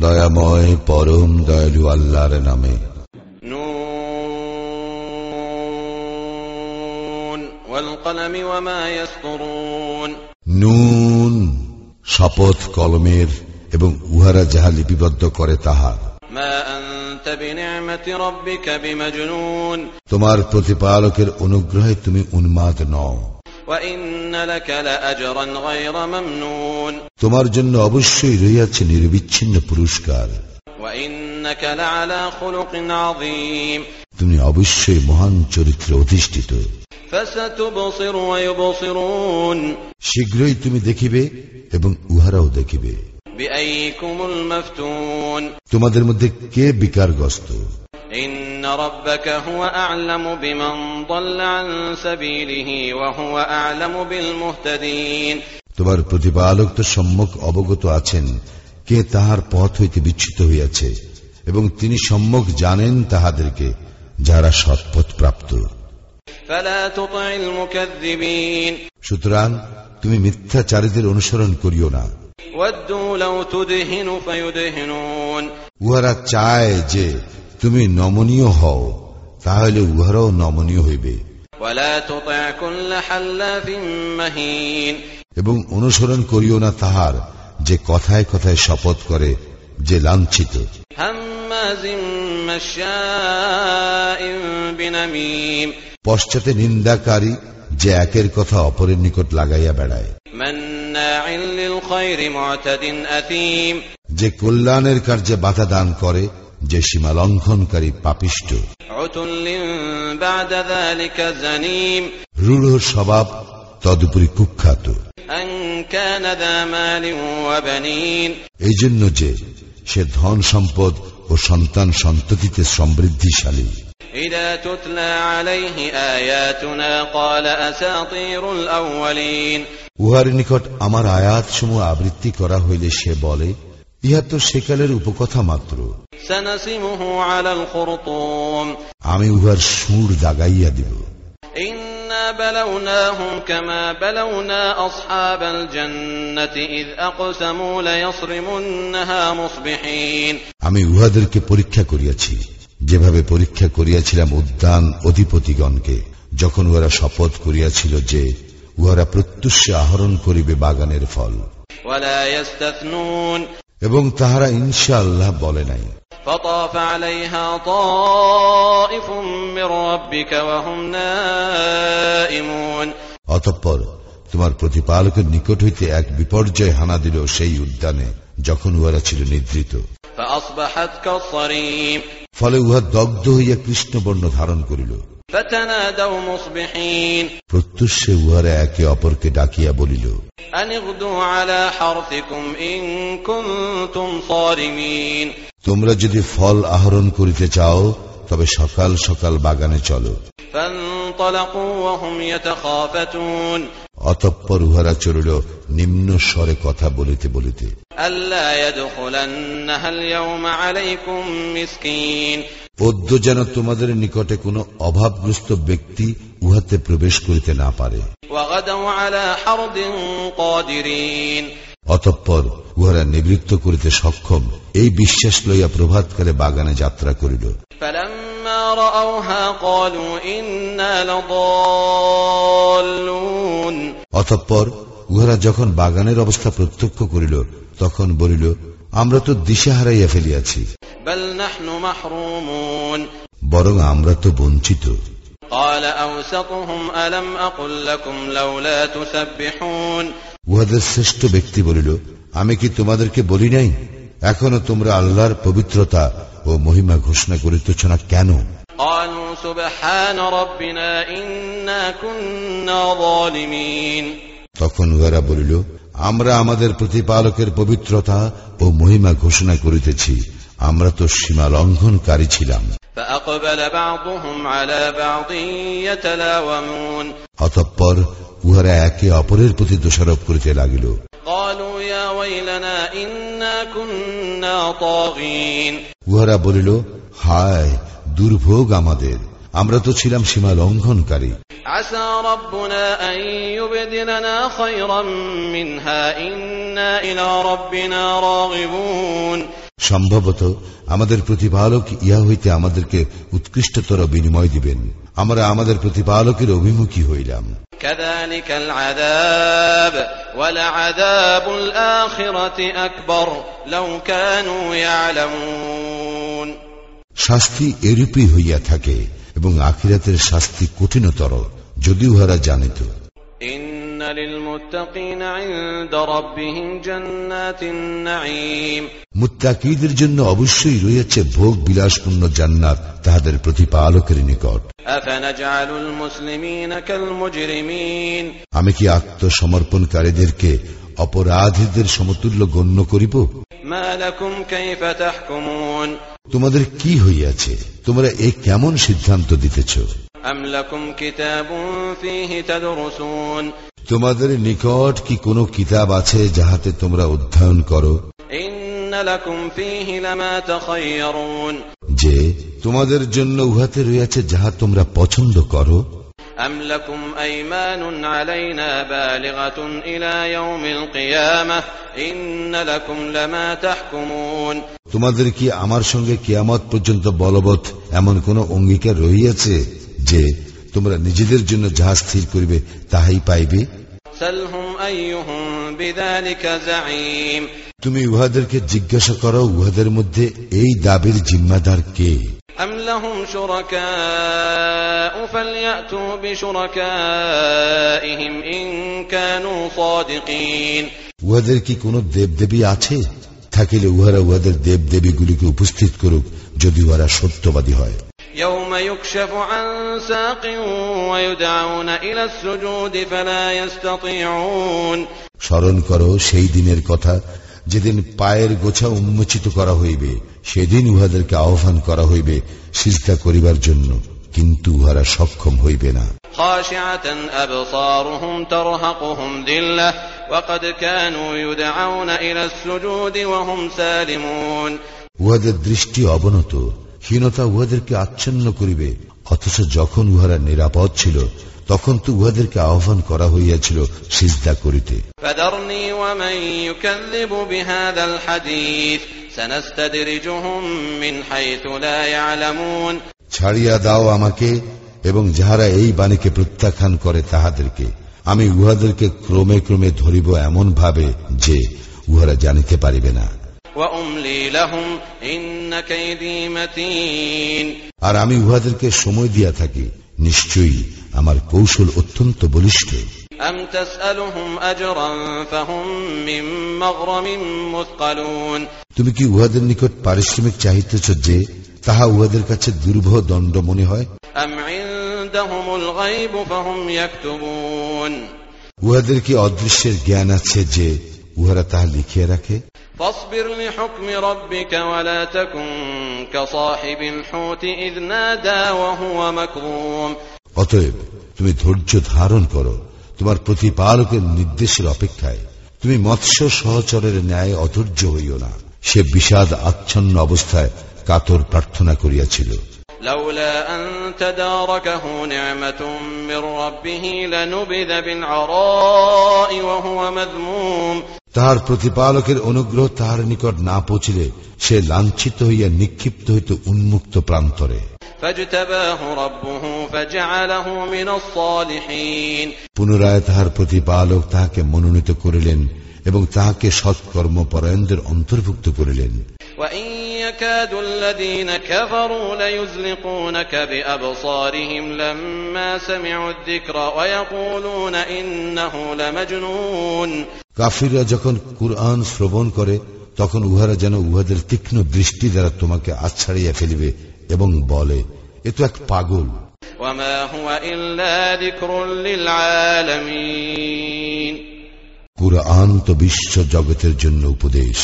দয়াময় পরম দয়ালু আল্লাহর নামে। নুন শপথ কলমের এবং উহারা যাহা লিপিবদ্ধ করে তাহা। তোমার প্রতিপালকের অনুগ্রহে তুমি উন্মাদ নও। তোমার জন্য অবশ্যই রইয়াছে নির্বিচ্ছিন্ন পুরস্কার। তুমি অবশ্যই মহান চরিত্রে অধিষ্ঠিত। শীঘ্রই তুমি দেখিবে এবং উহারাও দেখিবে। তোমাদের মধ্যে কে বিকারগ্রস্ত? إن ربك هو أعلم بمن ضل عن سبيله وهو أعلم بالمهتدين তোমার প্রতিপালক তো সম্যক অবগত আছেন কে তাহার পথ হইতে বিচ্ছুত হইয়াছে এবং তিনি সম্যক জানেন তাহাদেরকে যারা সৎপথ প্রাপ্ত فلا تطع المكذبين সুতরাং তুমি মিথ্যাচারীদের অনুসরণ করিও না ودوا لو تدهن فيدهنون উহারা চায় যে তুমি নমনীয় হও তাহলে উহারাও নমনীয় হইবে। এবং অনুসরণ করিও না তাহার যে কথায় কথায় শপথ করে যে লাঞ্ছিত। পশ্চাতে নিন্দাকারী যে একের কথা অপরের নিকট লাগাইয়া বেড়ায়। যে কল্যাণের কার্যে বাধা দান করে যে সীমা লঙ্ঘনকারী পাপিষ্ট। রুড় স্বভাব তদুপরি কুখ্যাত। এই জন্য যে সে ধন সম্পদ ও সন্তান সন্ততিতে সমৃদ্ধিশালী। উহার নিকট আমার আয়াত সমূহ আবৃত্তি করা হইলে সে বলে ইহা তো সেকালের উপকথা মাত্র سنسمه على الخرطوم আমি উহার সুর দাগাইয়া দিব إنا بلوناهم كما بلونا أصحاب الجنة إذ أقسموا ليصرمنها مصبحين আমি উহাদেরকে পরীক্ষা করিয়াছি যেভাবে পরীক্ষা করিয়াছিলাম উদ্যান অধিপতিগণকে যখন উহারা শপথ করিয়াছিল যে উহারা প্রত্যুষে আহরণ করিবে বাগানের ফল ولا يستثنون এবং তাহারা ইনশা আল্লাহ বলে নাই فطاف عليها طائف من ربك وهم نائمون অতঃপর তোমার প্রতিপালকের নিকট হইতে এক বিপর্যয় হানা দিল সেই উদ্যানে যখন উহারা ছিল নিদ্রিত فأصبحت كالصريم ফলে উহা দগ্ধ হইয়া কৃষ্ণবর্ণ ধারণ করিল فتنادوا مصبحين প্রত্যুষে উহারে একে অপরকে ডাকিয়া বলিল তোমরা যদি ফল আহরণ করিতে চাও তবে সকাল সকাল বাগানে চলো। অতঃপর উহারা চলিল নিম্ন স্বরে কথা বলিতে বলিতে। পদ্য যেন তোমাদের নিকটে কোনো অভাবগ্রস্ত ব্যক্তি উহাতে প্রবেশ করিতে না পারে। অতঃপর উহারা নিবৃত্ত করিতে সক্ষম এই বিশ্বাস লইয়া প্রভাতকালে বাগানে যাত্রা করিল। অতঃপর উহারা যখন বাগানের অবস্থা প্রত্যক্ষ করিল তখন বলিল আমরা তো দিশা হারাইয়া ফেলিয়াছি। বরং আমরা তো বঞ্চিত। উহাদের শ্রেষ্ঠ ব্যক্তি বলিল আমি কি তোমাদেরকে বলি নাই? এখনও তোমরা আল্লাহর পবিত্রতা ও মহিমা ঘোষণা করিতেছ না কেন? তখন উহারা বলিল আমরা আমাদের প্রতিপালকের পবিত্রতা ও মহিমা ঘোষণা করিতেছি। আমরা তো সীমা লঙ্ঘনকারী ছিলাম। অতঃপর উহারা একে অপরের প্রতি দোষারোপ করিতে লাগিল। উহারা বলিল হায় দুর্ভোগ আমাদের। আমরা তো ছিলাম সীমা লঙ্ঘনকারী عسى ربنا أن يبدلنا خيرا منها إنا إلى ربنا راغبون সম্ভবত আমাদের প্রতিপালক ইহা হইতে আমাদেরকে উৎকৃষ্টতর বিনিময় দিবেন আমরা আমাদের প্রতিপালকের অভিমুখী হইলাম كذلك العذاب ولعذاب الآخرة أكبر لو كانوا يعلمون শাস্তি এরূপই হইয়া থাকে এবং আখিরাতের শাস্তি কঠিনতর যদি উহারা জানিত। মুত্তাকিদের জন্য অবশ্যই রয়েছে ভোগ বিলাসপূর্ণ জান্নাত তাহাদের প্রতিপালকের নিকট। আমি কি আত্মসমর্পণকারীদেরকে অপরাধীদের সমতুল্য গণ্য করিব? তোমাদের কি হইয়াছে? তোমরা এ কেমন সিদ্ধান্ত দিতেছ? তোমাদের নিকট কি কোন কিতাব আছে যাহাতে তোমরা অধ্যয়ন করো? যে তোমাদের জন্য উহাতে রয়েছে যাহা তোমরা পছন্দ করো। আমলাকুম আইমানুন আলাইনা বালিগাতুন ইলা ইয়াউমিল কিয়ামাহ القيامة إن لكم لما تحكمون তোমাদের কি আমার সঙ্গে কিয়ামত পর্যন্ত বলবৎ এমন কোন অঙ্গীকার রহিয়াছে যে তোমরা নিজেদের জন্য যাহা স্থির করিবে তাহাই পাইবে سلهم أيهم بذلك زعيم তুমি উহাদেরকে জিজ্ঞাসা করো উহাদের মধ্যে এই দাবির জিম্মাদার কে أم لهم شركاء فليأتوا بشركائهم إن كانوا صادقين উহাদের কি কোনো দেবদেবী আছে থাকিলে উহারা উহাদের দেবদেবীগুলিকে উপস্থিত করুক যদি উহারা সত্যবাদী হয় يوم يكشف عن ساق ويدعون إلى السجود فلا يستطيعون স্মরণ করো সেই দিনের কথা যেদিন পায়ের গোছা উন্মোচিত করা হইবে সেদিন উহাদেরকে আহ্বান করা হইবে সিজদা করিবার জন্য কিন্তু উহারা সক্ষম হইবে না خاشعة أبصارهم ترهقهم ذلة وقد كانوا يدعون إلى السجود وهم سالمون উহাদের দৃষ্টি অবনত হীনতা উহাদেরকে আচ্ছন্ন করিবে অথচ যখন উহারা নিরাপদ ছিল তখন তো উহাদেরকে আহ্বান করা হইয়াছিল সিজদা করিতে فذرني ومن يكذب بهذا الحديث سنستدرجهم من حيث لا يعلمون ছাড়িয়া দাও আমাকে এবং যাহারা এই বাণীকে প্রত্যাখ্যান করে তাহাদেরকে আমি উহাদেরকে ক্রমে ক্রমে ধরিব এমন ভাবে যে উহারা জানিতে পারিবে না। আর আমি উহাদেরকে সময় দিয়া থাকি নিশ্চয়ই আমার কৌশল অত্যন্ত বলিষ্ঠ। তুমি কি উহাদের নিকট পারিশ্রমিক চাহিতেছ যে তাহা উহাদের কাছে দুর্ভ দণ্ড মনে হয় أم عندهم الغيب فهم يكتبون উহাদের কি অদৃশ্যের জ্ঞান আছে যে উহারা তাহা লিখিয়া রাখে فاصبر لحكم ربك ولا تكن كصاحب الحوت إذ نادى وهو مكظوم অতএব তুমি ধৈর্য ধারণ করো তোমার প্রতিপালকের নির্দেশের অপেক্ষায় তুমি মৎস্য সহচরের ন্যায় অধৈর্য হইও না সে বিষাদ আচ্ছন্ন অবস্থায় কাতর প্রার্থনা করিয়াছিল لولا أن تداركه نعمة من ربه لنبذ بالعراء وهو مذموم তাহার প্রতিপালকের অনুগ্রহ তাহার নিকট না পৌঁছিলে সে লাঞ্ছিত হইয়া নিক্ষিপ্ত হইত উন্মুক্ত প্রান্তরে فاجتباه ربه فجعله من الصالحين পুনরায় তাহার প্রতিপালক তাহাকে মনোনীত করিলেন এবং তাহাকে সৎকর্মপরায়ণদের অন্তর্ভুক্ত করিলেন وإن يكاد الذين كفروا ليزلقونك بأبصارهم لما سمعوا الذكر ويقولون إنه لمجنون কাফিররা যখন কুরআন শ্রবণ করে তখন উহারা যেন উহাদের তীক্ষ্ণ দৃষ্টি দ্বারা তোমাকে আচ্ছাড়িয়া ফেলিবে এবং বলে এ তো এক পাগল وما هو إلا ذكر للعالمين কুরআন তো বিশ্ব জগতের জন্য উপদেশ।